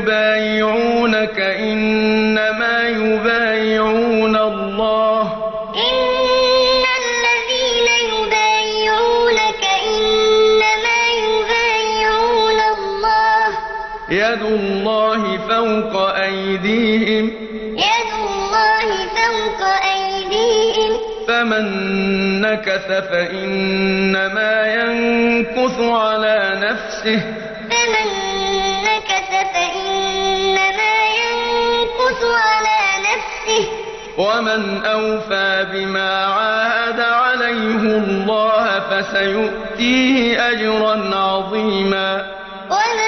يبايعونك إنما يبايعون الله. إن الذين يبايعونك إنما يبايعون الله. يد الله فوق أيديهم. يد الله فوق أيديهم. فمن نكث فإنما ينكث على نفسه. نفسه ومن أوفى بما عاهد عليه الله فسيؤتيه أجرا عظيما. ومن